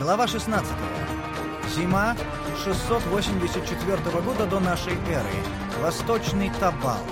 Глава 16. Зима 684 года до нашей эры. Восточный Табал.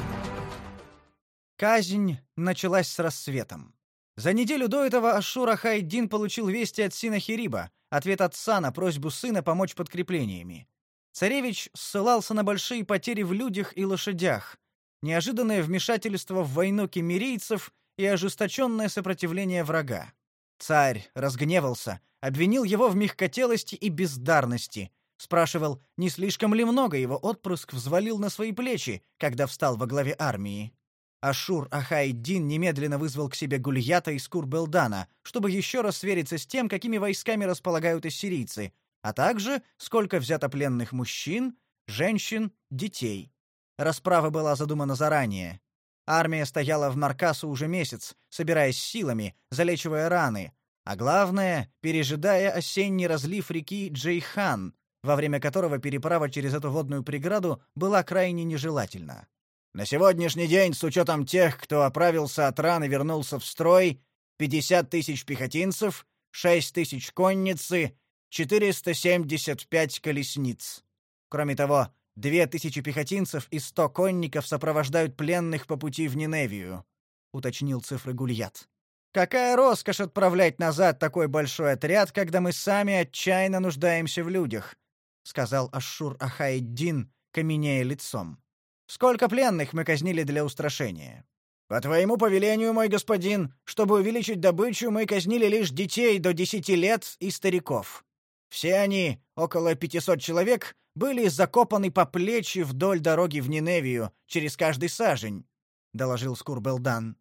Казнь началась с рассветом. За неделю до этого Ашура Хайдин получил вести от Синахириба, ответ отца на просьбу сына помочь подкреплениями. Царевич ссылался на большие потери в людях и лошадях, неожиданное вмешательство в войну кемерийцев и ожесточенное сопротивление врага. Царь разгневался, обвинил его в мягкотелости и бездарности, спрашивал, не слишком ли много его отпрыск взвалил на свои плечи, когда встал во главе армии. Ашур Ахайдин немедленно вызвал к себе Гульята из Курбелдана, чтобы еще раз свериться с тем, какими войсками располагают ассирийцы, а также сколько взято пленных мужчин, женщин, детей. Расправа была задумана заранее. Армия стояла в Маркасу уже месяц, собираясь силами, залечивая раны, а главное, пережидая осенний разлив реки Джейхан, во время которого переправа через эту водную преграду была крайне нежелательна. На сегодняшний день, с учетом тех, кто оправился от ран и вернулся в строй, 50 тысяч пехотинцев, 6 тысяч конницы, 475 колесниц. Кроме того, две тысячи пехотинцев и сто конников сопровождают пленных по пути в Ниневию, уточнил цифры Гульят. Какая роскошь отправлять назад такой большой отряд, когда мы сами отчаянно нуждаемся в людях, сказал Ашур Ахайдин, каменея лицом. Сколько пленных мы казнили для устрашения? По твоему повелению, мой господин, чтобы увеличить добычу, мы казнили лишь детей до десяти лет и стариков. Все они, около пятисот человек, были закопаны по плечи вдоль дороги в Ниневию, через каждый сажень, доложил Скурбелдан.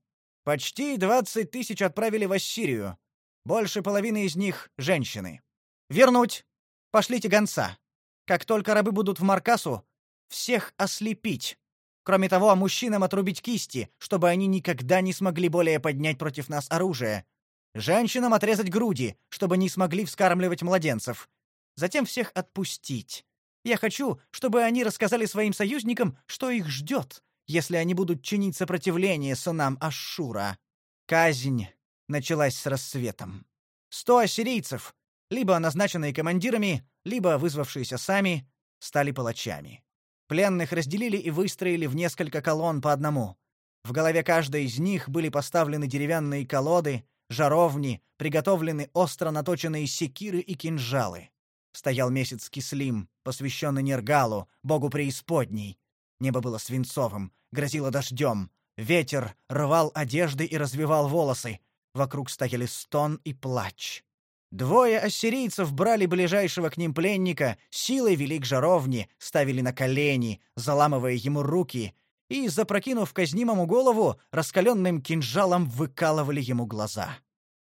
Почти двадцать тысяч отправили в Ассирию. Больше половины из них женщины. Вернуть. Пошлите гонца. Как только рабы будут в Маркасу, всех ослепить. Кроме того, мужчинам отрубить кисти, чтобы они никогда не смогли более поднять против нас оружие. Женщинам отрезать груди, чтобы не смогли вскармливать младенцев. Затем всех отпустить. Я хочу, чтобы они рассказали своим союзникам, что их ждет, если они будут чинить сопротивление сынам Ашшура. Казнь началась с рассветом. Сто ассирийцев, либо назначенные командирами, либо вызвавшиеся сами, стали палачами. Пленных разделили и выстроили в несколько колонн по одному. В голове каждой из них были поставлены деревянные колоды, жаровни, приготовлены остро наточенные секиры и кинжалы. Стоял месяц Кислим, посвященный Нергалу, богу преисподней. Небо было свинцовым, грозило дождем. Ветер рвал одежды и развивал волосы. Вокруг стояли стон и плач. Двое ассирийцев брали ближайшего к ним пленника, силой вели к жаровне, ставили на колени, заламывая ему руки, и, запрокинув казнимому голову, раскаленным кинжалом выкалывали ему глаза.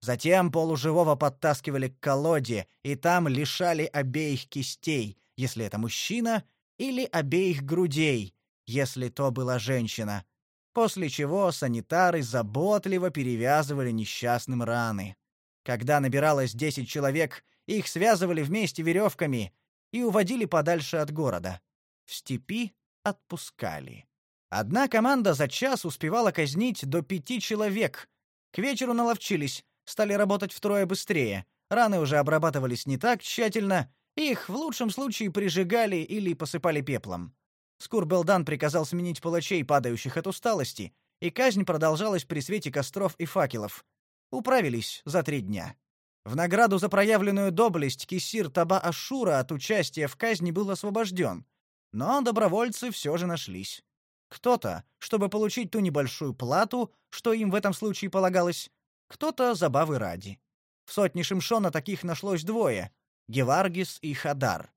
Затем полуживого подтаскивали к колоде, и там лишали обеих кистей, если это мужчина, или обеих грудей, если то была женщина, после чего санитары заботливо перевязывали несчастным раны. Когда набиралось десять человек, их связывали вместе веревками и уводили подальше от города. В степи отпускали. Одна команда за час успевала казнить до пяти человек. К вечеру наловчились, стали работать втрое быстрее. Раны уже обрабатывались не так тщательно, их в лучшем случае прижигали или посыпали пеплом. Скурбелдан приказал сменить палачей, падающих от усталости, и казнь продолжалась при свете костров и факелов. Управились за три дня. В награду за проявленную доблесть кисир Таба Ашура от участия в казни был освобожден, но добровольцы все же нашлись. Кто-то, чтобы получить ту небольшую плату, что им в этом случае полагалось, кто-то забавы ради. В сотне Шимшона таких нашлось двое — Геваргис и Хадар.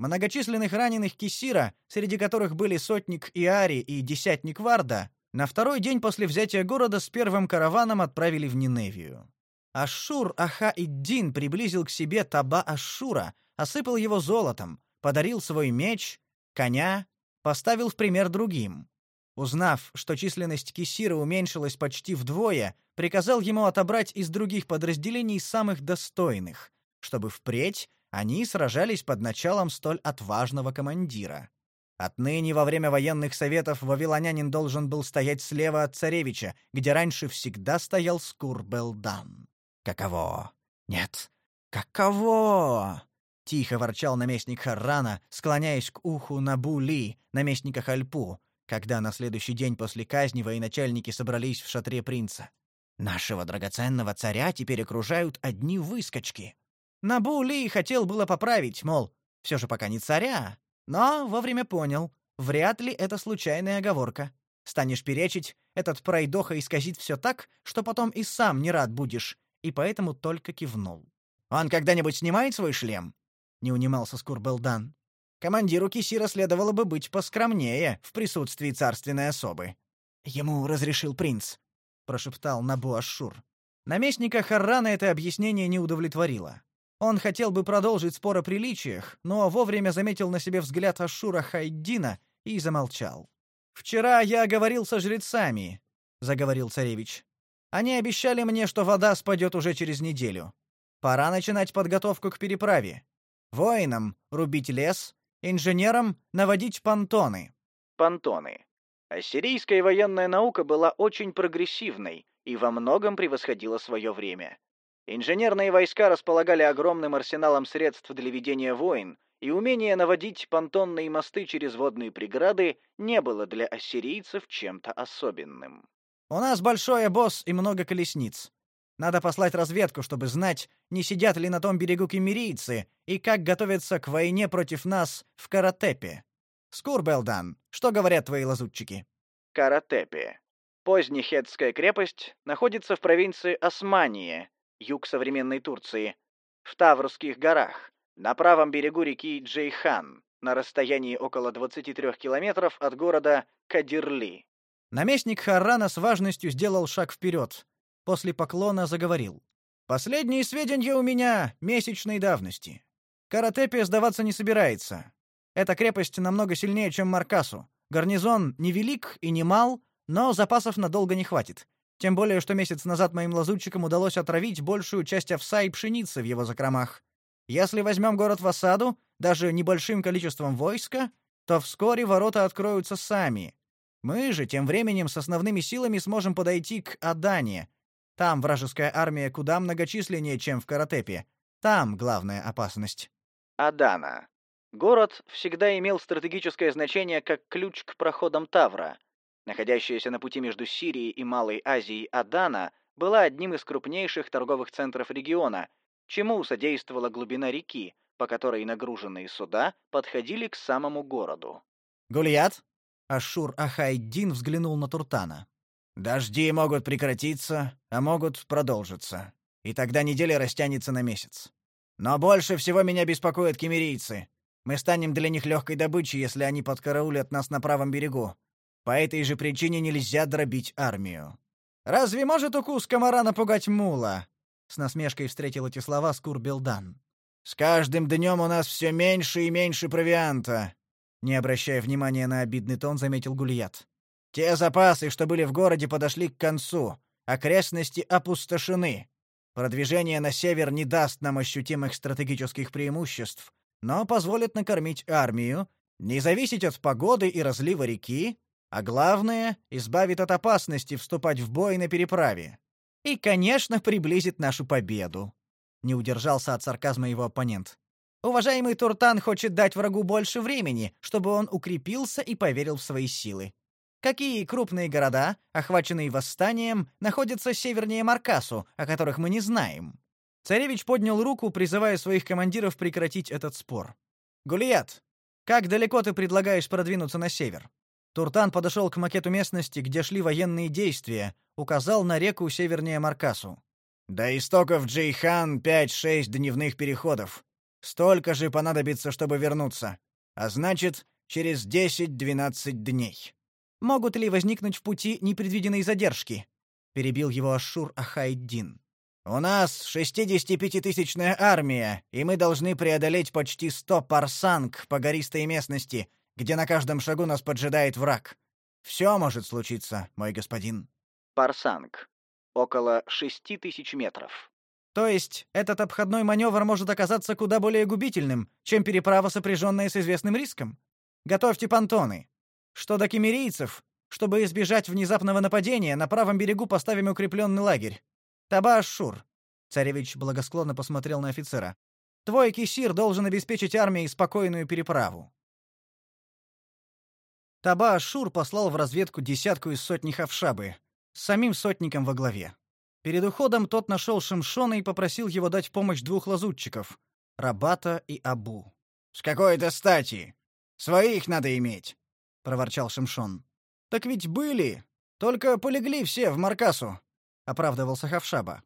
Многочисленных раненых Кисира, среди которых были сотник Иари и десятник Варда, на второй день после взятия города с первым караваном отправили в Ниневию. Ашур Аха-ид-Дин приблизил к себе Таба Ашура, осыпал его золотом, подарил свой меч, коня, поставил в пример другим. Узнав, что численность Кисира уменьшилась почти вдвое, приказал ему отобрать из других подразделений самых достойных, чтобы впредь они сражались под началом столь отважного командира. Отныне во время военных советов вавилонянин должен был стоять слева от царевича, где раньше всегда стоял Скурбелдан. Каково? Нет, Каково? тихо ворчал наместник Харрана, склоняясь к уху Набули, наместника Хальпу, когда на следующий день после казни военачальники собрались в шатре принца. Нашего драгоценного царя теперь окружают одни выскочки. Набули хотел было поправить, мол, все же пока не царя, но вовремя понял, вряд ли это случайная оговорка. Станешь перечить, этот пройдоха исказит все так, что потом и сам не рад будешь, и поэтому только кивнул. «Он когда-нибудь снимает свой шлем?» — не унимался Скурбелдан. «Командиру Кисира следовало бы быть поскромнее в присутствии царственной особы». «Ему разрешил принц», — прошептал Набу Ашшур. Наместника Харрана это объяснение не удовлетворило. Он хотел бы продолжить спор о приличиях, но вовремя заметил на себе взгляд Ашура Хайдина и замолчал. «Вчера я говорил со жрецами», — заговорил царевич. «Они обещали мне, что вода спадет уже через неделю. Пора начинать подготовку к переправе. Воинам — рубить лес, инженерам — наводить понтоны». Понтоны. Ассирийская военная наука была очень прогрессивной и во многом превосходила свое время. Инженерные войска располагали огромным арсеналом средств для ведения войн, и умение наводить понтонные мосты через водные преграды не было для ассирийцев чем-то особенным. «У нас большой обоз и много колесниц. Надо послать разведку, чтобы знать, не сидят ли на том берегу кемерийцы и как готовятся к войне против нас в Каратепе. Скурбелдан, что говорят твои лазутчики?» Каратепе. Позднехетская крепость находится в провинции Османия, юг современной Турции, в Таврских горах, на правом берегу реки Джейхан, на расстоянии около 23 километров от города Кадирли. Наместник Харрана с важностью сделал шаг вперед. После поклона заговорил. «Последние сведения у меня месячной давности. Каратепе сдаваться не собирается. Эта крепость намного сильнее, чем Маркасу. Гарнизон невелик и не мал, но запасов надолго не хватит. Тем более, что месяц назад моим лазутчикам удалось отравить большую часть овса и пшеницы в его закромах. Если возьмем город в осаду, даже небольшим количеством войска, то вскоре ворота откроются сами. Мы же тем временем с основными силами сможем подойти к Адане. Там вражеская армия куда многочисленнее, чем в Каратепе. Там главная опасность. Адана. Город всегда имел стратегическое значение как ключ к проходам Тавра — Находящаяся на пути между Сирией и Малой Азией Адана была одним из крупнейших торговых центров региона, чему содействовала глубина реки, по которой нагруженные суда подходили к самому городу. «Гулият?» Ашур Ахайдин взглянул на Туртана. «Дожди могут прекратиться, а могут продолжиться. И тогда неделя растянется на месяц. Но больше всего меня беспокоят кемерийцы. Мы станем для них легкой добычей, если они подкараулят нас на правом берегу. По этой же причине нельзя дробить армию. Разве может укус комара напугать мула? С насмешкой встретил эти слова Скурбелдан. С каждым днем у нас все меньше и меньше провианта. Не обращая внимания на обидный тон, заметил Гульят. Те запасы, что были в городе, подошли к концу. Окрестности опустошены. Продвижение на север не даст нам ощутимых стратегических преимуществ, но позволит накормить армию, не зависеть от погоды и разлива реки, а главное, избавит от опасности вступать в бой на переправе. И, конечно, приблизит нашу победу. Не удержался от сарказма его оппонент. Уважаемый Туртан хочет дать врагу больше времени, чтобы он укрепился и поверил в свои силы. Какие крупные города, охваченные восстанием, находятся севернее Маркасу, о которых мы не знаем? Царевич поднял руку, призывая своих командиров прекратить этот спор. Гулият, как далеко ты предлагаешь продвинуться на север? Туртан подошел к макету местности, где шли военные действия, указал на реку севернее Маркасу. До истоков Джейхан 5-6 дневных переходов. Столько же понадобится, чтобы вернуться. А значит, через 10-12 дней. Могут ли возникнуть в пути непредвиденные задержки? перебил его Ашур Ахайдин. У нас 65-тысячная армия, и мы должны преодолеть почти 100 парсанг по гористой местности, где на каждом шагу нас поджидает враг. Все может случиться, мой господин. Парсанг. Около шести тысяч метров. То есть этот обходной маневр может оказаться куда более губительным, чем переправа, сопряженная с известным риском? Готовьте понтоны. Что до кемерийцев, чтобы избежать внезапного нападения, на правом берегу поставим укрепленный лагерь. Таба-Ашшур. Царевич благосклонно посмотрел на офицера. Твой кисир должен обеспечить армии спокойную переправу. Таба Ашур послал в разведку десятку из сотни Хавшабы, с самим сотником во главе. Перед уходом тот нашел Шимшона и попросил его дать помощь двух лазутчиков — Рабата и Абу. «С какой-то стати? Своих надо иметь!» — проворчал Шимшон. «Так ведь были, только полегли все в Маркасу», — оправдывался Хавшаба.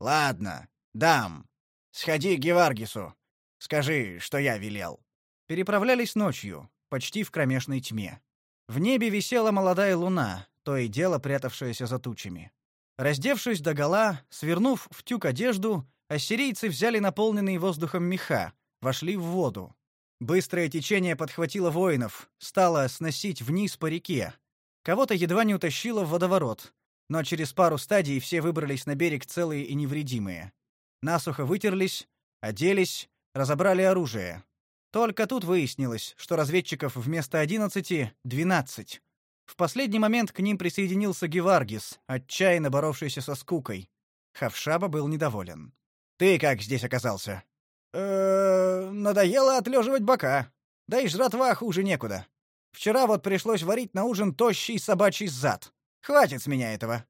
«Ладно, дам. Сходи к Геваргису. Скажи, что я велел». Переправлялись ночью, почти в кромешной тьме. В небе висела молодая луна, то и дело прятавшаяся за тучами. Раздевшись догола, свернув в тюк одежду, ассирийцы взяли наполненные воздухом меха, вошли в воду. Быстрое течение подхватило воинов, стало сносить вниз по реке. Кого-то едва не утащило в водоворот, но через пару стадий все выбрались на берег целые и невредимые. Насухо вытерлись, оделись, разобрали оружие. Только тут выяснилось, что разведчиков вместо одиннадцати — двенадцать. В последний момент к ним присоединился Геваргис, отчаянно боровшийся со скукой. Хавшаба был недоволен. «Ты как здесь оказался?» э надоело отлеживать бока. Да и жратва хуже некуда. Вчера вот пришлось варить на ужин тощий собачий зад. Хватит с меня этого.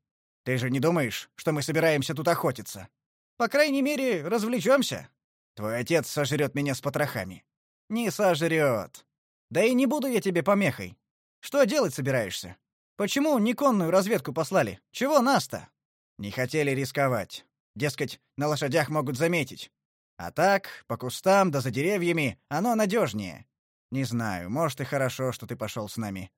Ты же не думаешь, что мы собираемся тут охотиться? По крайней мере, развлечемся. Твой отец сожрет меня с потрохами. Не сожрет. Да и не буду я тебе помехой. Что делать собираешься? Почему не конную разведку послали? Чего нас-то? Не хотели рисковать. Дескать, на лошадях могут заметить. А так, по кустам да за деревьями, оно надежнее. Не знаю, может и хорошо, что ты пошел с нами.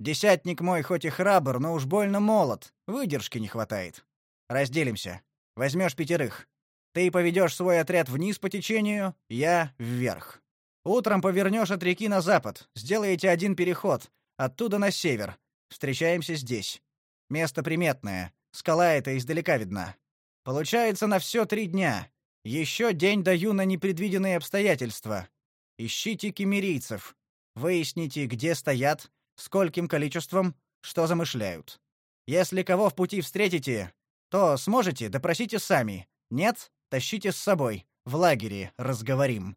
Десятник мой хоть и храбр, но уж больно молод, выдержки не хватает. Разделимся. Возьмешь пятерых. Ты поведешь свой отряд вниз по течению, я вверх. Утром повернешь от реки на запад, сделаете один переход, оттуда на север. Встречаемся здесь. Место приметное, скала эта издалека видна. Получается на все три дня. Еще день даю на непредвиденные обстоятельства. Ищите кемерийцев. Выясните, где стоят, скольким количеством, что замышляют. Если кого в пути встретите, то сможете, допросите сами. Нет, тащите с собой. В лагере разговорим.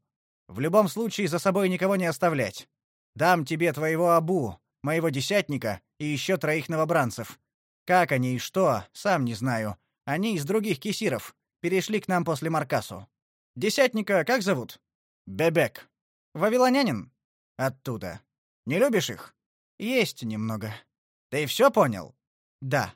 В любом случае за собой никого не оставлять. Дам тебе твоего абу, моего десятника и еще троих новобранцев. Как они и что, сам не знаю. Они из других кисиров. Перешли к нам после Маркасу. Десятника как зовут? Бебек. Вавилонянин? Оттуда. Не любишь их? Есть немного. Ты все понял? Да.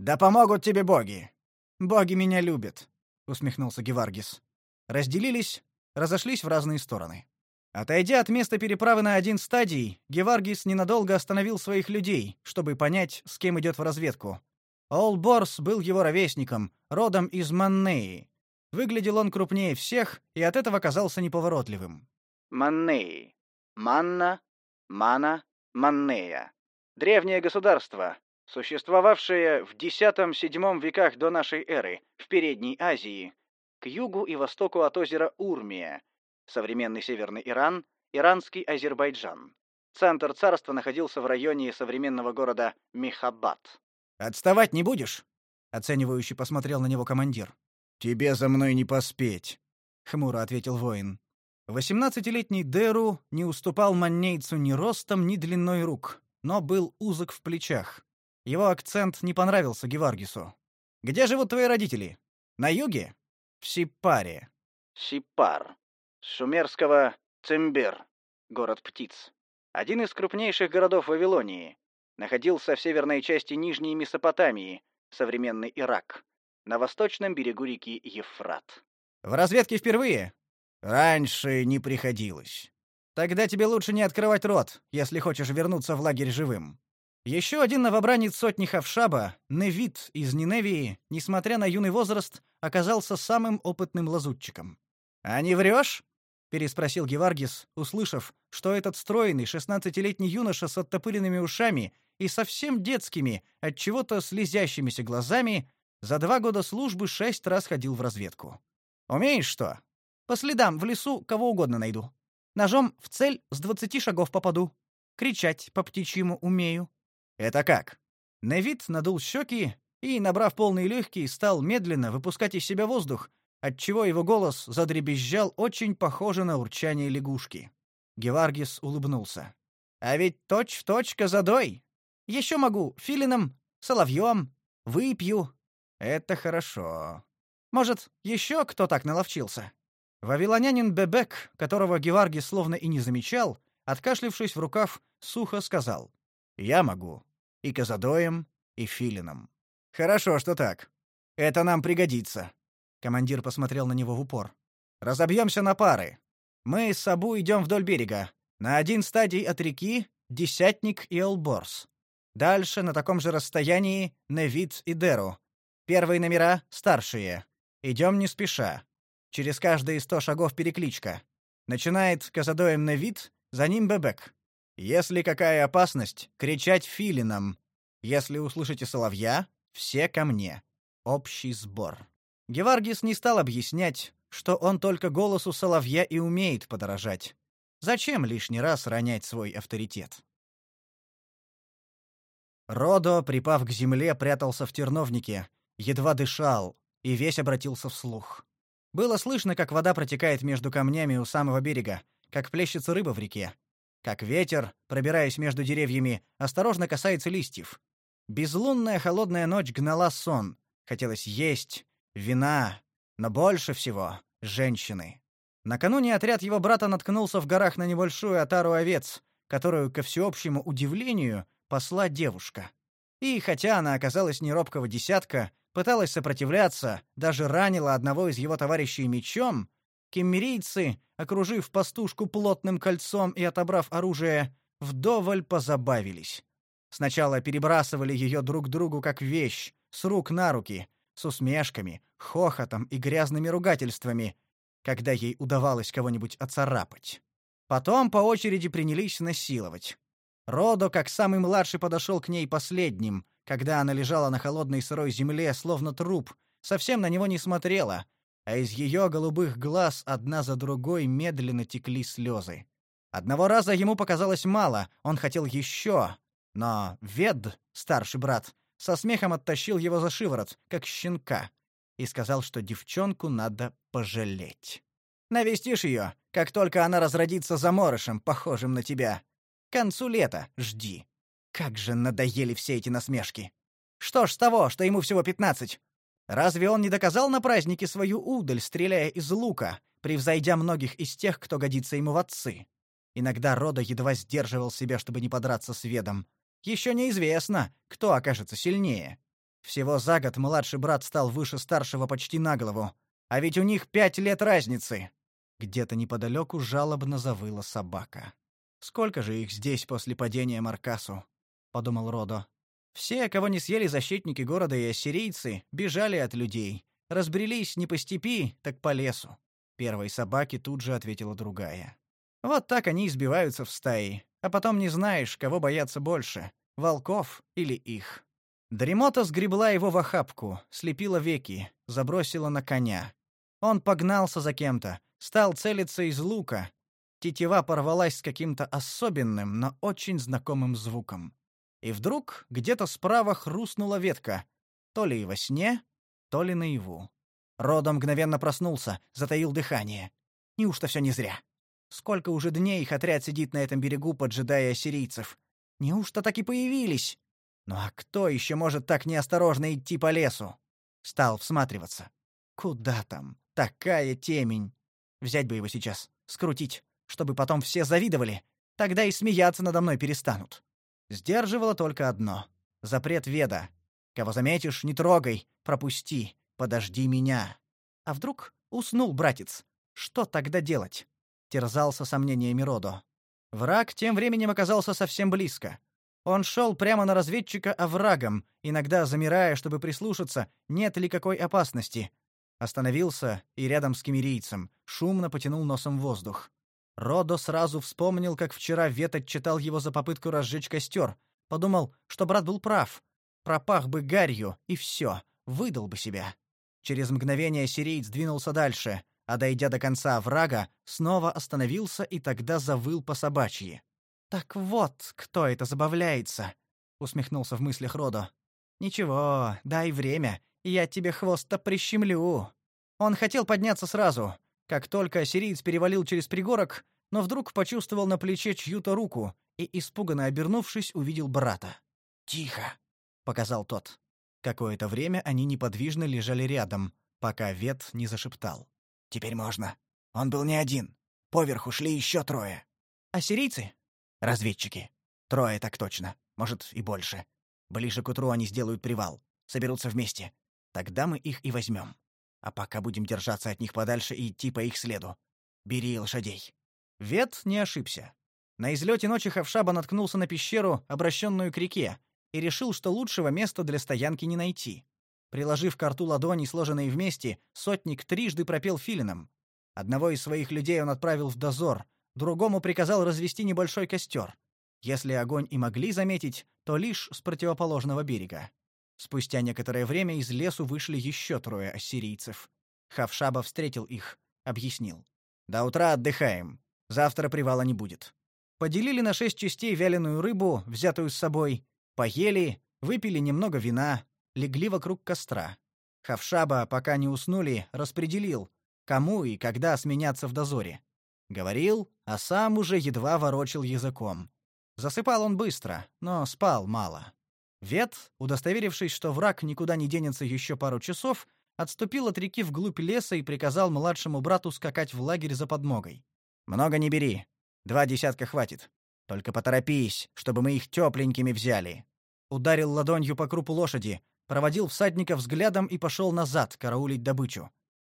Да помогут тебе боги. Боги меня любят, усмехнулся Геваргис. Разделились, разошлись в разные стороны. Отойдя от места переправы на один стадий, Геваргис ненадолго остановил своих людей, чтобы понять, с кем идет в разведку. Олборс был его ровесником, родом из Маннеи. Выглядел он крупнее всех и от этого казался неповоротливым. Маннеи. Манна, Мана, Маннея. Древнее государство, существовавшее в X-VII веках до нашей эры в Передней Азии, к югу и востоку от озера Урмия, современный Северный Иран, иранский Азербайджан. Центр царства находился в районе современного города Михабад. «Отставать не будешь?» — оценивающе посмотрел на него командир. «Тебе за мной не поспеть», — хмуро ответил воин. Восемнадцатилетний Деру не уступал маннейцу ни ростом, ни длиной рук, но был узок в плечах. Его акцент не понравился Геваргису. «Где живут твои родители? На юге?» «В Сипаре». Сипар. С шумерского Цимбер, город птиц. Один из крупнейших городов Вавилонии. Находился в северной части Нижней Месопотамии, современный Ирак, на восточном берегу реки Ефрат. «В разведке впервые?» Раньше не приходилось. Тогда тебе лучше не открывать рот, если хочешь вернуться в лагерь живым. Еще один новобранец сотни Хавшаба, Невит из Ниневии, несмотря на юный возраст, оказался самым опытным лазутчиком. «А не врешь?» — переспросил Геваргис, услышав, что этот стройный шестнадцатилетний юноша с оттопыренными ушами и совсем детскими, от чего-то слезящимися глазами, за два года службы шесть раз ходил в разведку. «Умеешь что?» По следам в лесу кого угодно найду. Ножом в цель с двадцати шагов попаду. Кричать по птичьему умею. Это как? Невид надул щеки и, набрав полные легкие, стал медленно выпускать из себя воздух, отчего его голос задребезжал очень похоже на урчание лягушки. Геваргис улыбнулся. «А ведь точь-в-точь козадой. Еще могу филином, соловьем, выпью. Это хорошо. Может, еще кто так наловчился?» Вавилонянин Бебек, которого Геваргис словно и не замечал, откашлившись в рукав, сухо сказал. «Я могу. И козадоем, и филином». «Хорошо, что так. Это нам пригодится». Командир посмотрел на него в упор. «Разобьемся на пары. Мы с Сабу идем вдоль берега. На один стадий от реки — Десятник и Элборс. Дальше, на таком же расстоянии, Невит и Деру. Первые номера — старшие. Идем не спеша. Через каждые сто шагов перекличка. Начинает Казадоем Невит, за ним Бебек. Если какая опасность, кричать филинам. Если услышите соловья, все ко мне. Общий сбор. Геваргис не стал объяснять, что он только голосу соловья и умеет подражать. Зачем лишний раз ронять свой авторитет? Родо, припав к земле, прятался в терновнике, едва дышал и весь обратился вслух. Было слышно, как вода протекает между камнями у самого берега, как плещется рыба в реке, как ветер, пробираясь между деревьями, осторожно касается листьев. Безлунная холодная ночь гнала сон. Хотелось есть, вина, но больше всего — женщины. Накануне отряд его брата наткнулся в горах на небольшую отару овец, которую, ко всеобщему удивлению, посла девушка. И хотя она оказалась не робкого десятка, пыталась сопротивляться, даже ранила одного из его товарищей мечом, кеммерийцы, окружив пастушку плотным кольцом и отобрав оружие, вдоволь позабавились. Сначала перебрасывали ее друг другу как вещь, с рук на руки, с усмешками, хохотом и грязными ругательствами, когда ей удавалось кого-нибудь оцарапать. Потом по очереди принялись насиловать. Родо, как самый младший, подошел к ней последним, когда она лежала на холодной сырой земле, словно труп, совсем на него не смотрела, а из ее голубых глаз одна за другой медленно текли слезы. Одного раза ему показалось мало, он хотел еще, но Вед, старший брат, со смехом оттащил его за шиворот, как щенка, и сказал, что девчонку надо пожалеть. Навестишь ее, как только она разродится заморышем, похожим на тебя. К концу лета жди. Как же надоели все эти насмешки. Что ж с того, что ему всего пятнадцать? Разве он не доказал на празднике свою удаль, стреляя из лука, превзойдя многих из тех, кто годится ему в отцы? Иногда Рода едва сдерживал себя, чтобы не подраться с Ведом. Еще неизвестно, кто окажется сильнее. Всего за год младший брат стал выше старшего почти на голову, а ведь у них пять лет разницы. Где-то неподалеку жалобно завыла собака. Сколько же их здесь после падения Маркасу? подумал Родо. Все, кого не съели защитники города и ассирийцы, бежали от людей, разбрелись не по степи, так по лесу. Первой собаке тут же ответила другая. Вот так они избиваются в стаи, а потом не знаешь, кого бояться больше волков или их. Дремота сгребла его в охапку, слепила веки, забросила на коня. Он погнался за кем-то, стал целиться из лука. Тетива порвалась с каким-то особенным, но очень знакомым звуком. И вдруг где-то справа хрустнула ветка, то ли во сне, то ли наяву. Родо мгновенно проснулся, затаил дыхание. Неужто все не зря? Сколько уже дней их отряд сидит на этом берегу, поджидая ассирийцев? Неужто так и появились? Ну а кто еще может так неосторожно идти по лесу? Стал всматриваться. Куда там? Такая темень. Взять бы его сейчас, скрутить, чтобы потом все завидовали. Тогда и смеяться надо мной перестанут. Сдерживало только одно — запрет Веда. Кого заметишь, не трогай, пропусти, подожди меня. А вдруг уснул братец? Что тогда делать? Терзался сомнениями Родо. Враг тем временем оказался совсем близко. Он шел прямо на разведчика оврагом, иногда замирая, чтобы прислушаться, нет ли какой опасности. Остановился и рядом с кемерийцем, шумно потянул носом воздух. Родо сразу вспомнил, как вчера Вет отчитал его за попытку разжечь костер. Подумал, что брат был прав. Пропах бы гарью, и все, выдал бы себя. Через мгновение сириец двинулся дальше, а дойдя до конца врага, снова остановился и тогда завыл по собачьи. Так вот, кто это забавляется, усмехнулся в мыслях Родо. Ничего, дай время, я тебе хвост-то прищемлю. Он хотел подняться сразу, как только сириец перевалил через пригорок, но вдруг почувствовал на плече чью-то руку и, испуганно обернувшись, увидел брата. «Тихо!» — показал тот. Какое-то время они неподвижно лежали рядом, пока Вет не зашептал. «Теперь можно. Он был не один. Поверху шли еще трое». «А сирийцы?» «Разведчики. Трое так точно. Может, и больше. Ближе к утру они сделают привал. Соберутся вместе. Тогда мы их и возьмем. А пока будем держаться от них подальше и идти по их следу. Бери лошадей». Вет не ошибся. На излете ночи Хавшаба наткнулся на пещеру, обращенную к реке, и решил, что лучшего места для стоянки не найти. Приложив к рту ладони, сложенные вместе, сотник трижды пропел филином. Одного из своих людей он отправил в дозор, другому приказал развести небольшой костер. Если огонь и могли заметить, то лишь с противоположного берега. Спустя некоторое время из лесу вышли еще трое ассирийцев. Хавшаба встретил их, объяснил. «До утра отдыхаем. Завтра привала не будет». Поделили на шесть частей вяленую рыбу, взятую с собой, поели, выпили немного вина, легли вокруг костра. Хавшаба, пока не уснули, распределил, кому и когда сменяться в дозоре. Говорил, а сам уже едва ворочил языком. Засыпал он быстро, но спал мало. Вет, удостоверившись, что враг никуда не денется еще пару часов, отступил от реки вглубь леса и приказал младшему брату скакать в лагерь за подмогой. «Много не бери. Два десятка хватит. Только поторопись, чтобы мы их тепленькими взяли». Ударил ладонью по крупу лошади, проводил всадника взглядом и пошел назад караулить добычу.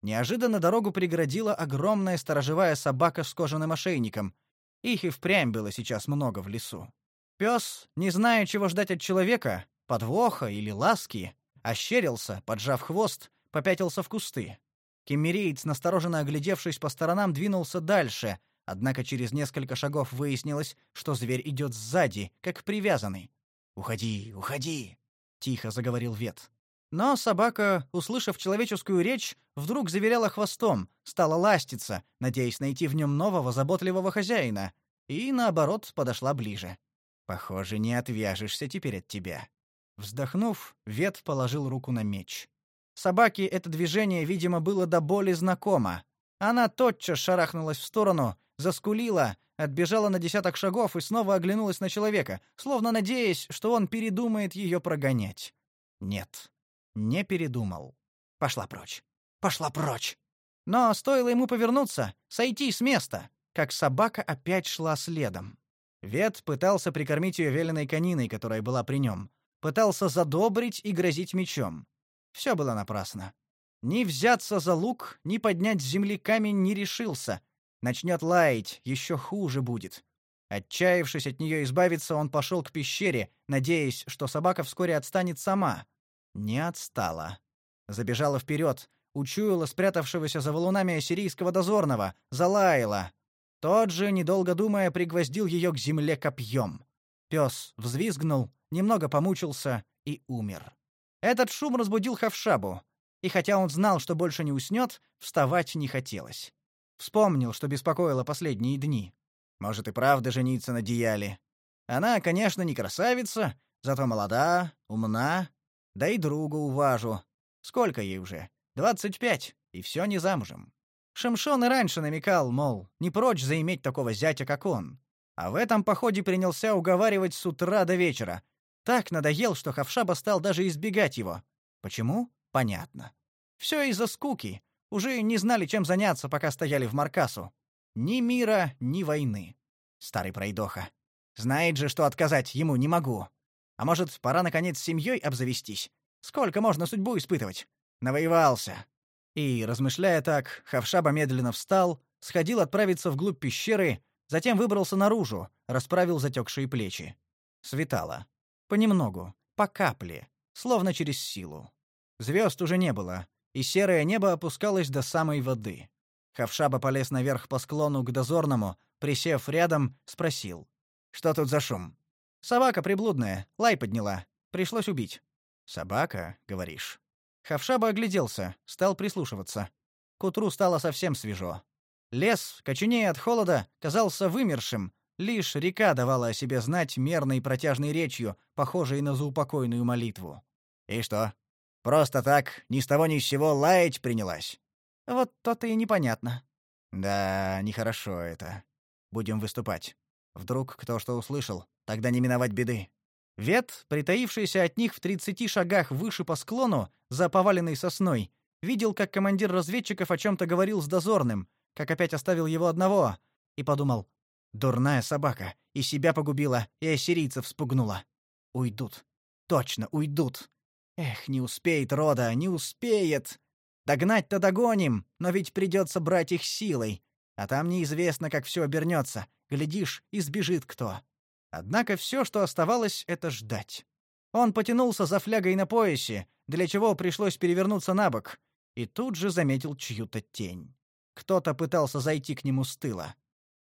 Неожиданно дорогу преградила огромная сторожевая собака с кожаным ошейником. Их и впрямь было сейчас много в лесу. Пес, не зная, чего ждать от человека, подвоха или ласки, ощерился, поджав хвост, попятился в кусты. Кемериец, настороженно оглядевшись по сторонам, двинулся дальше, однако через несколько шагов выяснилось, что зверь идет сзади, как привязанный. «Уходи, уходи!» — тихо заговорил Вет. Но собака, услышав человеческую речь, вдруг завиляла хвостом, стала ластиться, надеясь найти в нем нового заботливого хозяина, и, наоборот, подошла ближе. «Похоже, не отвяжешься теперь от тебя». Вздохнув, Вет положил руку на меч. Собаке это движение, видимо, было до боли знакомо. Она тотчас шарахнулась в сторону, заскулила, отбежала на десяток шагов и снова оглянулась на человека, словно надеясь, что он передумает ее прогонять. Нет, не передумал. Пошла прочь. Пошла прочь. Но стоило ему повернуться, сойти с места, как собака опять шла следом. Вет пытался прикормить ее веленой кониной, которая была при нем. Пытался задобрить и грозить мечом. Все было напрасно. Ни взяться за лук, ни поднять с земли камень не решился. Начнет лаять, еще хуже будет. Отчаявшись от нее избавиться, он пошел к пещере, надеясь, что собака вскоре отстанет сама. Не отстала. Забежала вперед, учуяла спрятавшегося за валунами ассирийского дозорного, залаяла. Тот же, недолго думая, пригвоздил ее к земле копьем. Пес взвизгнул, немного помучился и умер. Этот шум разбудил Хавшабу, и хотя он знал, что больше не уснет, вставать не хотелось. Вспомнил, что беспокоило последние дни. Может и правда жениться на Дияле. Она, конечно, не красавица, зато молода, умна, да и друга уважу. Сколько ей уже? Двадцать пять, и все не замужем. Шимшон и раньше намекал, мол, не прочь заиметь такого зятя, как он. А в этом походе принялся уговаривать с утра до вечера. Так надоел, что Хавшаба стал даже избегать его. Почему? Понятно. Все из-за скуки. Уже не знали, чем заняться, пока стояли в Маркасу. Ни мира, ни войны. Старый пройдоха. Знает же, что отказать ему не могу. А может, пора наконец с семьей обзавестись? Сколько можно судьбу испытывать? Навоевался. И, размышляя так, Хавшаба медленно встал, сходил отправиться вглубь пещеры, затем выбрался наружу, расправил затекшие плечи. Светало. Понемногу, по капле, словно через силу. Звезд уже не было, и серое небо опускалось до самой воды. Хавшаба полез наверх по склону к дозорному, присев рядом, спросил: "Что тут за шум?" Собака приблудная, лай подняла. Пришлось убить. Собака, говоришь? Хавшаба огляделся, стал прислушиваться. К утру стало совсем свежо. Лес, коченея от холода, казался вымершим. Лишь река давала о себе знать мерной протяжной речью, похожей на заупокойную молитву. И что? Просто так, ни с того ни с сего лаять принялась. Вот то-то и непонятно. Да, нехорошо это. Будем выступать. Вдруг кто что услышал, тогда не миновать беды. Вет, притаившийся от них в тридцати шагах выше по склону, за поваленной сосной, видел, как командир разведчиков о чем то говорил с дозорным, как опять оставил его одного, и подумал: дурная собака, и себя погубила, и ассирийцев спугнула. Уйдут. Точно уйдут. Эх, не успеет рода, не успеет. Догнать-то догоним, но ведь придется брать их силой, а там неизвестно, как все обернется. Глядишь, и сбежит кто. Однако все, что оставалось, это ждать. Он потянулся за флягой на поясе, для чего пришлось перевернуться на бок, и тут же заметил чью-то тень. Кто-то пытался зайти к нему с тыла.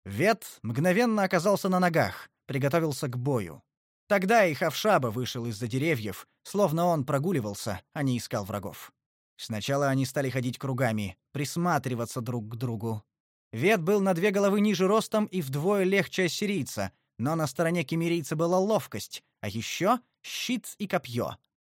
Вет мгновенно оказался на ногах, приготовился к бою. Тогда и Хавшаба вышел из-за деревьев, словно он прогуливался, а не искал врагов. Сначала они стали ходить кругами, присматриваться друг к другу. Вет был на две головы ниже ростом и вдвое легче ассирийца, но на стороне кемерийца была ловкость, а еще щит и копье,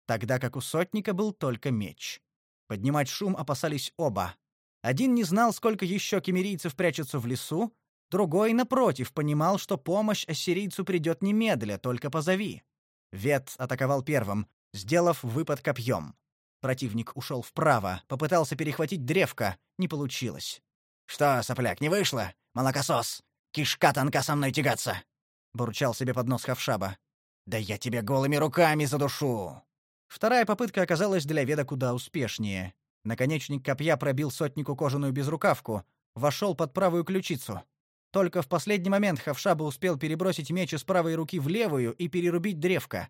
тогда как у сотника был только меч. Поднимать шум опасались оба. Один не знал, сколько еще кемерийцев прячутся в лесу, другой, напротив, понимал, что помощь ассирийцу придет немедля, только позови. Вет атаковал первым, сделав выпад копьем. Противник ушел вправо, попытался перехватить древко, не получилось. «Что, сопляк, не вышло? Молокосос! Кишка тонка со мной тягаться!» — бурчал себе под нос Хавшаба. «Да я тебя голыми руками задушу!» Вторая попытка оказалась для Веда куда успешнее. Наконечник копья пробил сотнику кожаную безрукавку, вошел под правую ключицу. Только в последний момент Хавшаба успел перебросить меч из правой руки в левую и перерубить древко.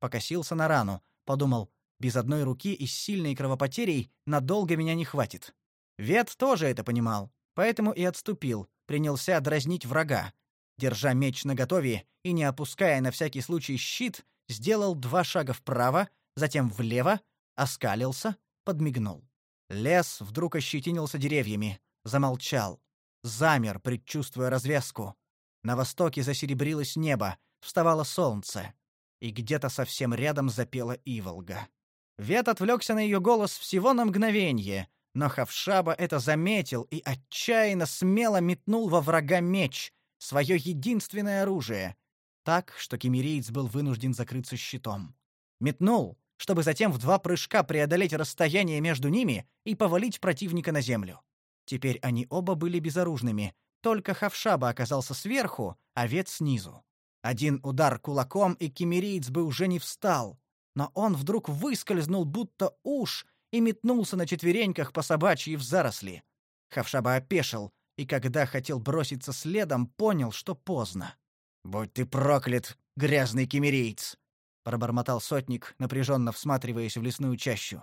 Покосился на рану, подумал: без одной руки и с сильной кровопотерей надолго меня не хватит. Вет тоже это понимал поэтому и отступил, принялся дразнить врага. Держа меч наготове и не опуская на всякий случай щит, сделал два шага вправо, затем влево, оскалился, подмигнул. Лес вдруг ощетинился деревьями, замолчал, замер, предчувствуя развязку. На востоке засеребрилось небо, вставало солнце, и где-то совсем рядом запела иволга. Вет отвлекся на ее голос всего на мгновение, но Хавшаба это заметил и отчаянно смело метнул во врага меч, свое единственное оружие, так, что кемериец был вынужден закрыться щитом. Метнул, чтобы затем в два прыжка преодолеть расстояние между ними и повалить противника на землю. Теперь они оба были безоружными, только Хавшаба оказался сверху, а Вет снизу. Один удар кулаком, и кемериец бы уже не встал, но он вдруг выскользнул, будто уж, и метнулся на четвереньках по собачьи в заросли. Хавшаба опешил, и когда хотел броситься следом, понял, что поздно. «Будь ты проклят, грязный кемерийц!» — пробормотал сотник, напряженно всматриваясь в лесную чащу.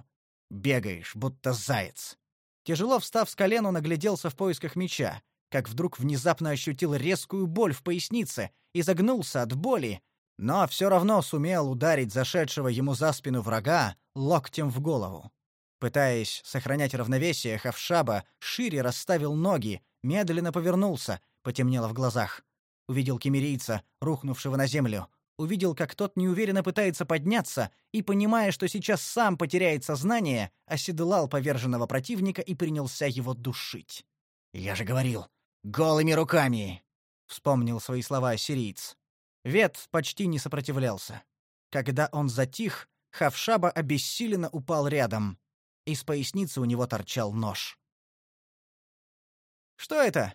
«Бегаешь, будто заяц!» Тяжело встав с колен, он огляделся в поисках меча, как вдруг внезапно ощутил резкую боль в пояснице и загнулся от боли, но все равно сумел ударить зашедшего ему за спину врага локтем в голову. Пытаясь сохранять равновесие, Хавшаба шире расставил ноги, медленно повернулся, потемнело в глазах. Увидел кемерийца, рухнувшего на землю. Увидел, как тот неуверенно пытается подняться и, понимая, что сейчас сам потеряет сознание, оседлал поверженного противника и принялся его душить. «Я же говорил, голыми руками!» — вспомнил свои слова ассириец. Вет почти не сопротивлялся. Когда он затих, Хавшаба обессиленно упал рядом. Из поясницы у него торчал нож. Что это?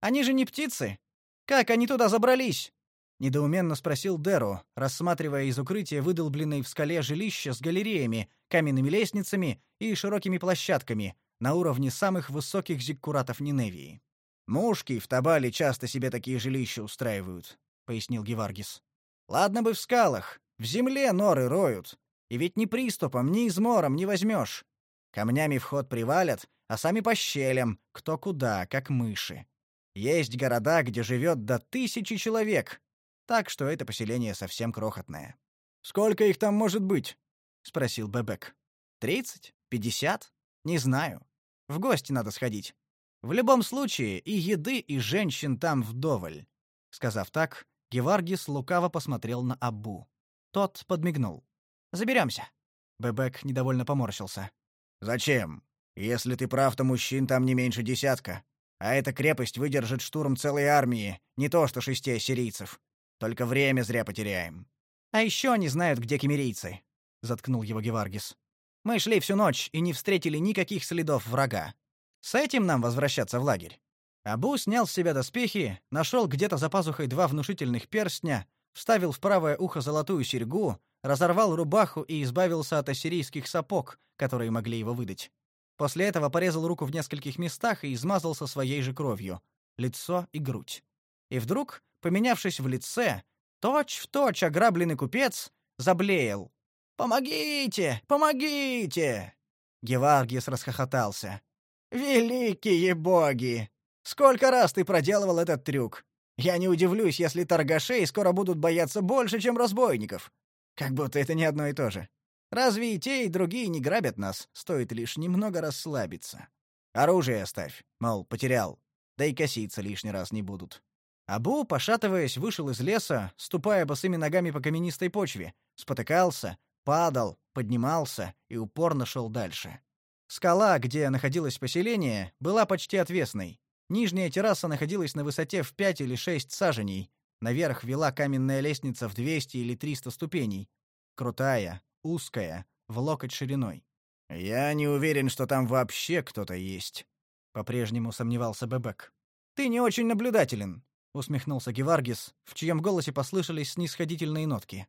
Они же не птицы. Как они туда забрались? недоуменно спросил Деру, рассматривая из укрытия выдолбленное в скале жилище с галереями, каменными лестницами и широкими площадками на уровне самых высоких зиккуратов Ниневии. Мушки в Табале часто себе такие жилища устраивают, пояснил Геваргис. Ладно бы в скалах, в земле норы роют. И ведь ни приступом, ни измором не возьмешь. Камнями вход привалят, а сами по щелям, кто куда, как мыши. Есть города, где живет до тысячи человек, так что это поселение совсем крохотное. Сколько их там может быть? спросил Бебек. Тридцать? Пятьдесят? Не знаю. В гости надо сходить. В любом случае, и еды, и женщин там вдоволь. Сказав так, Геваргис лукаво посмотрел на Абу. Тот подмигнул. Заберемся. Бебек недовольно поморщился. Зачем? Если ты прав, то мужчин там не меньше десятка. А эта крепость выдержит штурм целой армии, не то что шести ассирийцев. Только время зря потеряем. А еще они знают, где кемерийцы, заткнул его Геваргис. Мы шли всю ночь и не встретили никаких следов врага. С этим нам возвращаться в лагерь. Абу снял с себя доспехи, нашел где-то за пазухой два внушительных перстня, вставил в правое ухо золотую серьгу, разорвал рубаху и избавился от ассирийских сапог, которые могли его выдать. После этого порезал руку в нескольких местах и измазался своей же кровью, лицо и грудь. И вдруг, поменявшись в лице, точь-в-точь ограбленный купец заблеял. «Помогите! Помогите!» Геваргис расхохотался. «Великие боги! Сколько раз ты проделывал этот трюк? Я не удивлюсь, если торгашей скоро будут бояться больше, чем разбойников. Как будто это не одно и то же. Разве и те, и другие не грабят нас, стоит лишь немного расслабиться. Оружие оставь, мол, потерял. Да и коситься лишний раз не будут. Абу, пошатываясь, вышел из леса, ступая босыми ногами по каменистой почве, спотыкался, падал, поднимался и упорно шел дальше. Скала, где находилось поселение, была почти отвесной. Нижняя терраса находилась на высоте в пять или шесть саженей. Наверх вела каменная лестница в 200 или 300 ступеней. Крутая, узкая, в локоть шириной. «Я не уверен, что там вообще кто-то есть», — по-прежнему сомневался Бебек. «Ты не очень наблюдателен», — усмехнулся Геваргис, в чьем голосе послышались снисходительные нотки.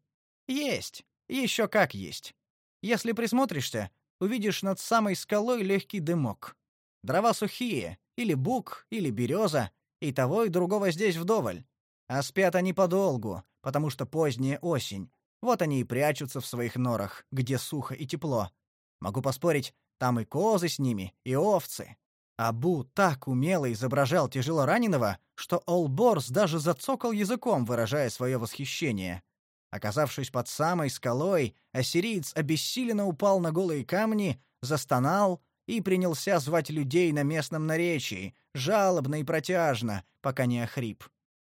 «Есть. Еще как есть. Если присмотришься, увидишь над самой скалой легкий дымок. Дрова сухие, или бук, или береза, и того и другого здесь вдоволь. А спят они подолгу, потому что поздняя осень. Вот они и прячутся в своих норах, где сухо и тепло. Могу поспорить, там и козы с ними, и овцы. Абу так умело изображал тяжело раненого, что Олборс даже зацокал языком, выражая свое восхищение. Оказавшись под самой скалой, ассириец обессиленно упал на голые камни, застонал и принялся звать людей на местном наречии, жалобно и протяжно, пока не охрип.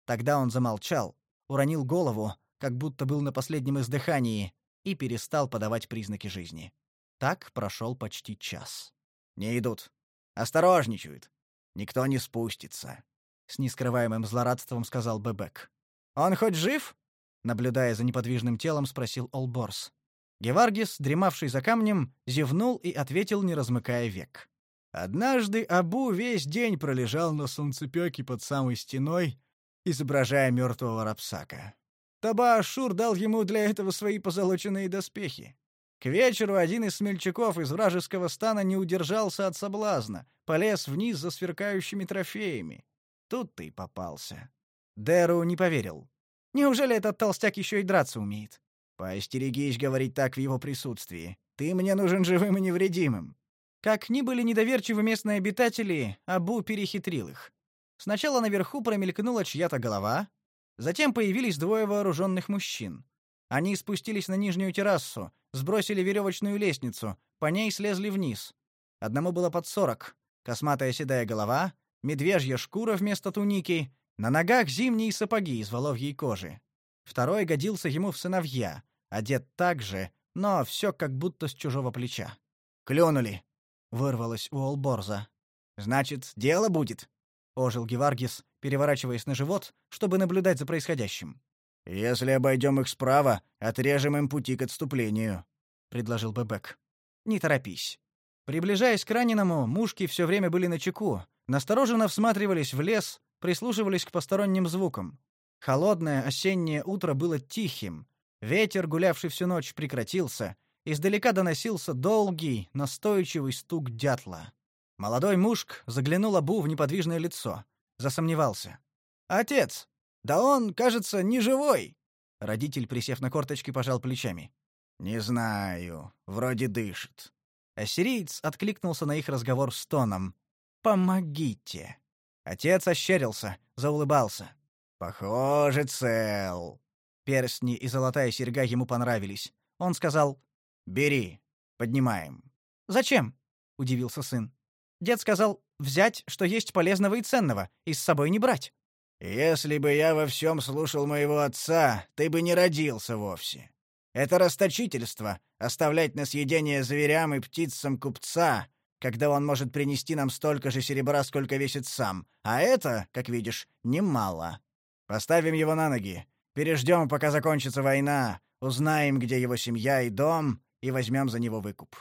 Тогда он замолчал, уронил голову, как будто был на последнем издыхании, и перестал подавать признаки жизни. Так прошел почти час. «Не идут. Осторожничают. Никто не спустится», — с нескрываемым злорадством сказал Бебек. «Он хоть жив?» — наблюдая за неподвижным телом, спросил Олборс. Геваргис, дремавший за камнем, зевнул и ответил, не размыкая век. Однажды Абу весь день пролежал на солнцепёке под самой стеной, изображая мертвого рапсака. Таба-Ашур дал ему для этого свои позолоченные доспехи. К вечеру один из смельчаков из вражеского стана не удержался от соблазна, полез вниз за сверкающими трофеями. Тут ты попался. Деру не поверил. Неужели этот толстяк еще и драться умеет? Поостерегись говорить так в его присутствии. Ты мне нужен живым и невредимым. Как ни были недоверчивы местные обитатели, Абу перехитрил их. Сначала наверху промелькнула чья-то голова, затем появились двое вооруженных мужчин. Они спустились на нижнюю террасу, сбросили веревочную лестницу, по ней слезли вниз. Одному было под сорок, косматая седая голова, медвежья шкура вместо туники, на ногах зимние сапоги из воловьей кожи. Второй годился ему в сыновья, одет так же, но все как будто с чужого плеча. «Клюнули!» — вырвалось у Олборза. «Значит, дело будет!» — ожил Геваргис, переворачиваясь на живот, чтобы наблюдать за происходящим. «Если обойдем их справа, отрежем им пути к отступлению», — предложил Бебек. «Не торопись». Приближаясь к раненому, мушки все время были на чеку, настороженно всматривались в лес, прислушивались к посторонним звукам. Холодное осеннее утро было тихим. Ветер, гулявший всю ночь, прекратился. Издалека доносился долгий, настойчивый стук дятла. Молодой мушк заглянул Абу в неподвижное лицо. Засомневался. «Отец! Да он, кажется, не живой!» Родитель, присев на корточки, пожал плечами. «Не знаю. Вроде дышит». Ассириец откликнулся на их разговор с тоном. «Помогите!» Отец ощерился, заулыбался. Похоже, цел. Перстни и золотая серьга ему понравились. Он сказал: "Бери, поднимаем". "Зачем?" удивился сын. Дед сказал: "Взять, что есть полезного и ценного, и с собой не брать". Если бы я во всем слушал моего отца, ты бы не родился вовсе. Это расточительство оставлять на съедение зверям и птицам купца, когда он может принести нам столько же серебра, сколько весит сам, а это, как видишь, немало. Поставим его на ноги, переждем, пока закончится война, узнаем, где его семья и дом, и возьмем за него выкуп.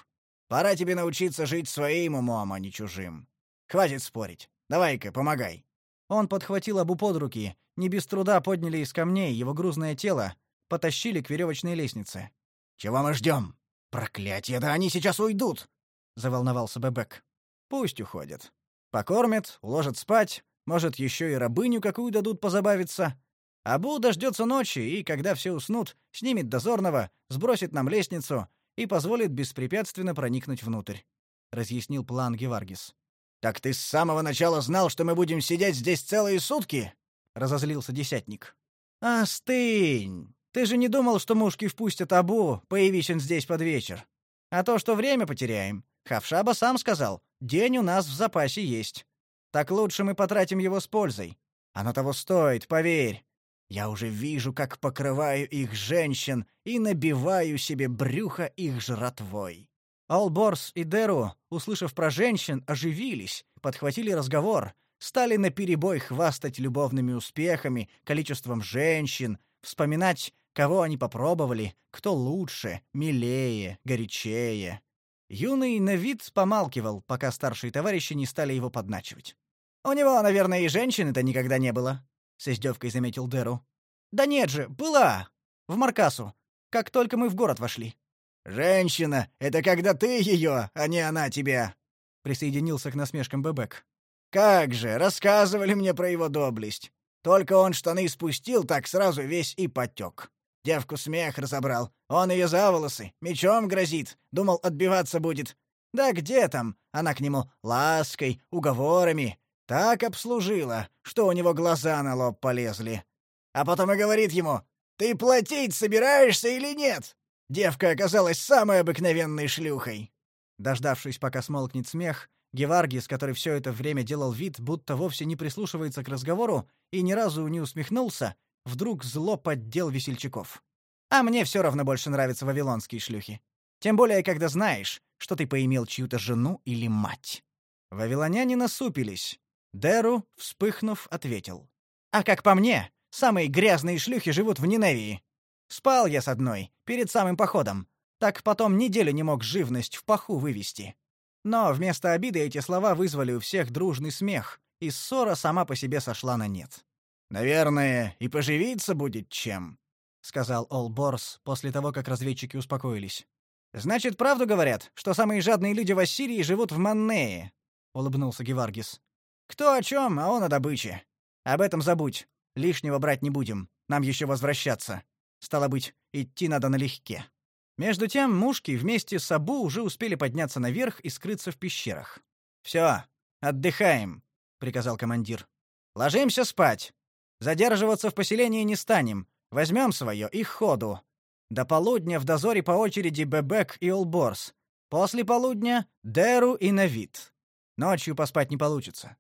Пора тебе научиться жить своим умом, а не чужим. Хватит спорить. Давай-ка, помогай». Он подхватил Абу под руки, не без труда подняли из камней его грузное тело, потащили к веревочной лестнице. «Чего мы ждем? Проклятие, да они сейчас уйдут!» — заволновался Бебек. «Пусть уходят. Покормят, уложат спать, может, еще и рабыню какую дадут позабавиться. Абу дождется ночи, и, когда все уснут, снимет дозорного, сбросит нам лестницу и позволит беспрепятственно проникнуть внутрь», — разъяснил план Геваргис. «Так ты с самого начала знал, что мы будем сидеть здесь целые сутки?» — разозлился десятник. «Остынь! Ты же не думал, что мушки впустят Абу, появись он здесь под вечер. А то, что время потеряем. Хавшаба сам сказал, день у нас в запасе есть. Так лучше мы потратим его с пользой. Оно того стоит, поверь. Я уже вижу, как покрываю их женщин и набиваю себе брюхо их жратвой. Алборс и Деру, услышав про женщин, оживились, подхватили разговор, стали наперебой хвастать любовными успехами, количеством женщин, вспоминать, кого они попробовали, кто лучше, милее, горячее. Юный на вид помалкивал, пока старшие товарищи не стали его подначивать. «У него, наверное, и женщины-то никогда не было», — с издевкой заметил Деру. «Да нет же, была! В Маркасу, как только мы в город вошли». «Женщина — это когда ты ее, а не она тебя!» — присоединился к насмешкам Бебек. «Как же, рассказывали мне про его доблесть. Только он штаны спустил, так сразу весь и потек. Девку смех разобрал. Он ее за волосы, мечом грозит. Думал, отбиваться будет. Да где там? Она к нему лаской, уговорами. Так обслужила, что у него глаза на лоб полезли. А потом и говорит ему, «Ты платить собираешься или нет?» Девка оказалась самой обыкновенной шлюхой. Дождавшись, пока смолкнет смех, Геваргис, который все это время делал вид, будто вовсе не прислушивается к разговору и ни разу не усмехнулся, вдруг зло поддел весельчаков. А мне все равно больше нравятся вавилонские шлюхи. Тем более, когда знаешь, что ты поимел чью-то жену или мать. Вавилоняне насупились. Деру, вспыхнув, ответил: "А как по мне, самые грязные шлюхи живут в Ниневии. Спал я с одной перед самым походом. Так потом неделю не мог живность в паху вывести. Но вместо обиды эти слова вызвали у всех дружный смех, и ссора сама по себе сошла на нет. Наверное, и поживиться будет чем, сказал Олборс после того, как разведчики успокоились. Значит, правду говорят, что самые жадные люди в Ассирии живут в Маннее, улыбнулся Геваргис. Кто о чем, а он о добыче. Об этом забудь. Лишнего брать не будем. Нам еще возвращаться. Стало быть, идти надо налегке. Между тем мушки вместе с Абу уже успели подняться наверх и скрыться в пещерах. Все, отдыхаем, приказал командир. Ложимся спать. Задерживаться в поселении не станем. Возьмем свое и ходу. До полудня в дозоре по очереди Бебек и Олборс. После полудня Деру и Навид. Ночью поспать не получится.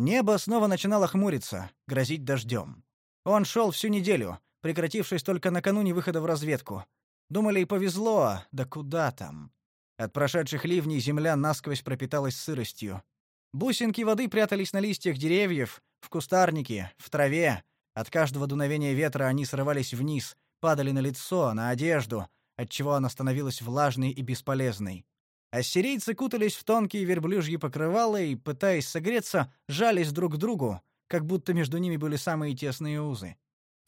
Небо снова начинало хмуриться, грозить дождем. Он шел всю неделю, прекратившись только накануне выхода в разведку. Думали, и повезло, да куда там. От прошедших ливней земля насквозь пропиталась сыростью. Бусинки воды прятались на листьях деревьев, в кустарнике, в траве. От каждого дуновения ветра они срывались вниз, падали на лицо, на одежду, отчего она становилась влажной и бесполезной. Ассирийцы кутались в тонкие верблюжьи покрывала и, пытаясь согреться, жались друг к другу, как будто между ними были самые тесные узы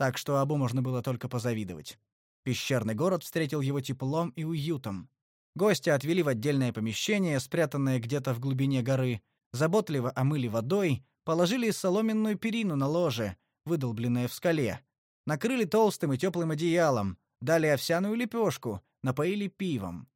так что Абу можно было только позавидовать. Пещерный город встретил его теплом и уютом. Гостя отвели в отдельное помещение, спрятанное где-то в глубине горы, заботливо омыли водой, положили соломенную перину на ложе, выдолбленное в скале, накрыли толстым и теплым одеялом, дали овсяную лепешку, напоили пивом.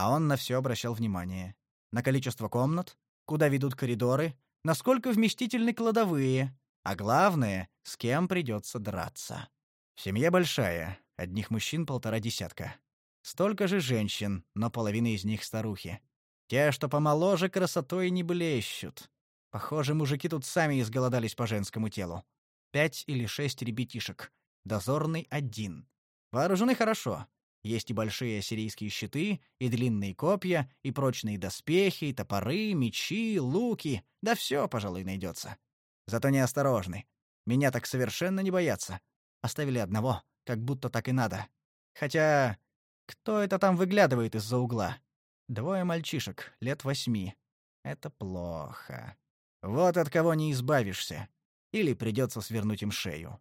А он на все обращал внимание. На количество комнат, куда ведут коридоры, насколько вместительны кладовые, а главное, с кем придется драться. Семья большая, одних мужчин полтора десятка. Столько же женщин, но половина из них старухи. Те, что помоложе, красотой не блещут. Похоже, мужики тут сами изголодались по женскому телу. Пять или шесть ребятишек. Дозорный один. Вооружены хорошо. Есть и большие ассирийские щиты, и длинные копья, и прочные доспехи, и топоры, мечи, луки. Да все, пожалуй, найдется. Зато неосторожны. Меня так совершенно не боятся. Оставили одного, как будто так и надо. Хотя, кто это там выглядывает из-за угла? Двое мальчишек, лет восьми. Это плохо. Вот от кого не избавишься. Или придется свернуть им шею.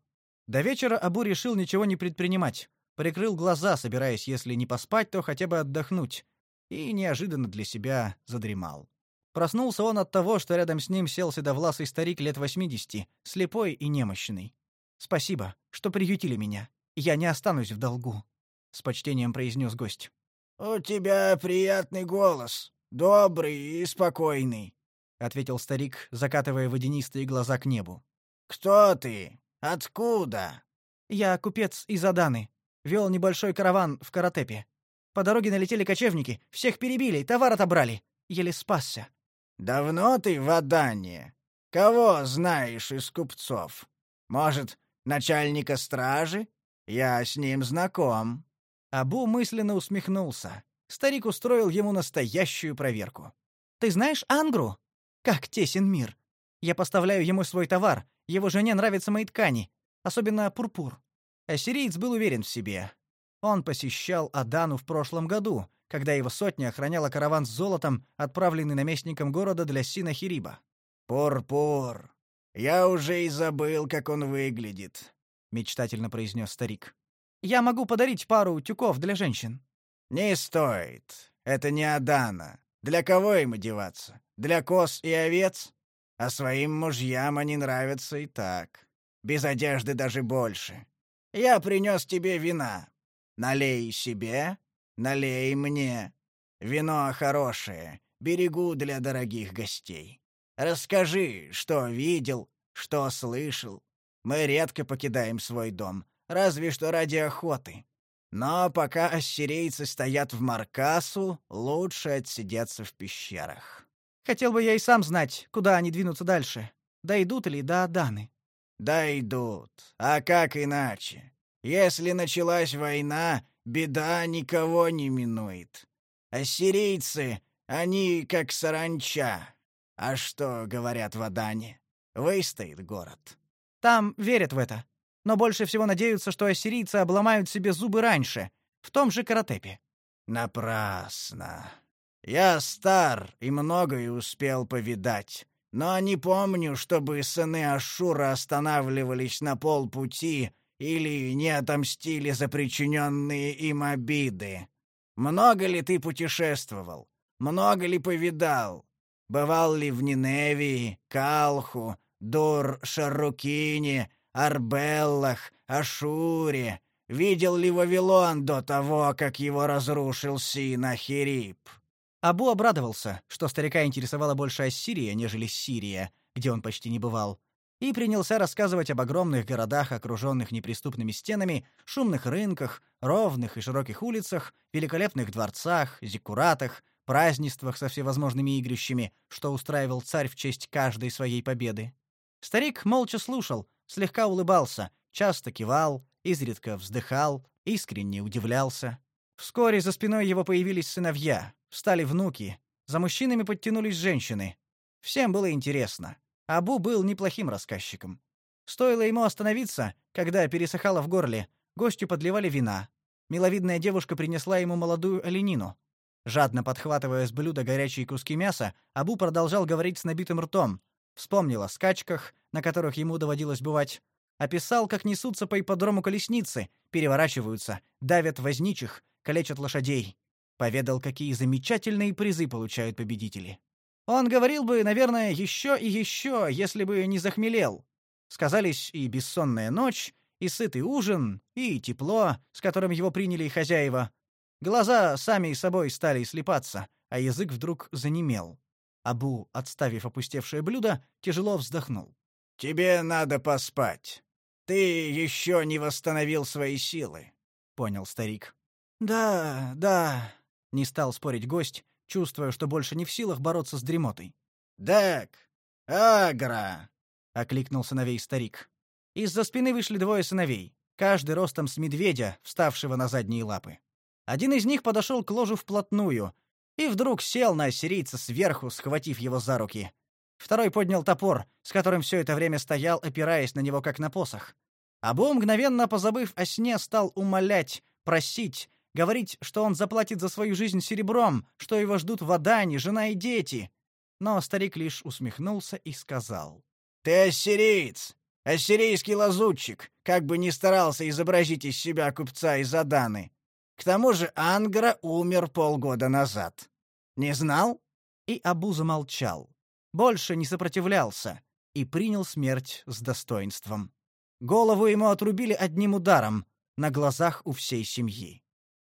До вечера Абу решил ничего не предпринимать прикрыл глаза, собираясь, если не поспать, то хотя бы отдохнуть, и неожиданно для себя задремал. Проснулся он от того, что рядом с ним сел седовласый старик лет восьмидесяти, слепой и немощный. «Спасибо, что приютили меня. Я не останусь в долгу», — с почтением произнес гость. «У тебя приятный голос, добрый и спокойный», — ответил старик, закатывая водянистые глаза к небу. «Кто ты? Откуда?» «Я купец из Аданы вел небольшой караван в Каратепе. По дороге налетели кочевники, всех перебили, товар отобрали. Еле спасся. Давно ты в Адане? Кого знаешь из купцов? Может, начальника стражи? Я с ним знаком. Абу мысленно усмехнулся. Старик устроил ему настоящую проверку. Ты знаешь Ангру? Как тесен мир. Я поставляю ему свой товар. Его жене нравятся мои ткани, особенно пурпур. Ассириец был уверен в себе. Он посещал Адану в прошлом году, когда его сотня охраняла караван с золотом, отправленный наместником города для Синахириба. «Пур-пур! Я уже и забыл, как он выглядит», — мечтательно произнес старик. «Я могу подарить пару тюков для женщин». «Не стоит. Это не Адана. Для кого им одеваться? Для коз и овец? А своим мужьям они нравятся и так. Без одежды даже больше. Я принес тебе вина. Налей себе, налей мне. Вино хорошее, берегу для дорогих гостей. Расскажи, что видел, что слышал. Мы редко покидаем свой дом, разве что ради охоты. Но пока ассирийцы стоят в Маркасу, лучше отсидеться в пещерах. Хотел бы я и сам знать, куда они двинутся дальше. Дойдут ли до Аданы. Дойдут. А как иначе? Если началась война, беда никого не минует. Ассирийцы, они как саранча. А что говорят в Адане? Выстоит город. Там верят в это. Но больше всего надеются, что ассирийцы обломают себе зубы раньше, в том же Каратепе. Напрасно. Я стар и многое успел повидать. Но не помню, чтобы сыны Ашура останавливались на полпути или не отомстили за причиненные им обиды. Много ли ты путешествовал? Много ли повидал? Бывал ли в Ниневии, Калху, Дур-Шарукине, Арбеллах, Ашуре? Видел ли Вавилон до того, как его разрушил Синахирип? Абу обрадовался, что старика интересовала больше Ассирия, нежели Сирия, где он почти не бывал, и принялся рассказывать об огромных городах, окруженных неприступными стенами, шумных рынках, ровных и широких улицах, великолепных дворцах, зиккуратах, празднествах со всевозможными игрищами, что устраивал царь в честь каждой своей победы. Старик молча слушал, слегка улыбался, часто кивал, изредка вздыхал, искренне удивлялся. Вскоре за спиной его появились сыновья, встали внуки, за мужчинами подтянулись женщины. Всем было интересно. Абу был неплохим рассказчиком. Стоило ему остановиться, когда пересыхало в горле, гостю подливали вина. Миловидная девушка принесла ему молодую оленину. Жадно подхватывая с блюда горячие куски мяса, Абу продолжал говорить с набитым ртом. Вспомнил о скачках, на которых ему доводилось бывать. Описал, как несутся по ипподрому колесницы, переворачиваются, давят возничих, калечат лошадей. Поведал, какие замечательные призы получают победители. Он говорил бы, наверное, еще и еще, если бы не захмелел. Сказались и бессонная ночь, и сытый ужин, и тепло, с которым его приняли хозяева. Глаза сами собой стали слепаться, а язык вдруг занемел. Абу, отставив опустевшее блюдо, тяжело вздохнул. «Тебе надо поспать. Ты еще не восстановил свои силы», — понял старик. «Да, да», — не стал спорить гость, чувствуя, что больше не в силах бороться с дремотой. «Дек! Агра!» — окликнул сыновей старик. Из-за спины вышли двое сыновей, каждый ростом с медведя, вставшего на задние лапы. Один из них подошел к ложу вплотную и вдруг сел на ассирийца сверху, схватив его за руки. Второй поднял топор, с которым все это время стоял, опираясь на него как на посох. Абу, мгновенно позабыв о сне, стал умолять, просить, говорить, что он заплатит за свою жизнь серебром, что его ждут в Адане жена и дети. Но старик лишь усмехнулся и сказал: "Ты ассириец, ассирийский лазутчик, как бы ни старался изобразить из себя купца из Аданы. К тому же Ангра умер полгода назад. Не знал?" И Абу замолчал, больше не сопротивлялся и принял смерть с достоинством. Голову ему отрубили одним ударом на глазах у всей семьи.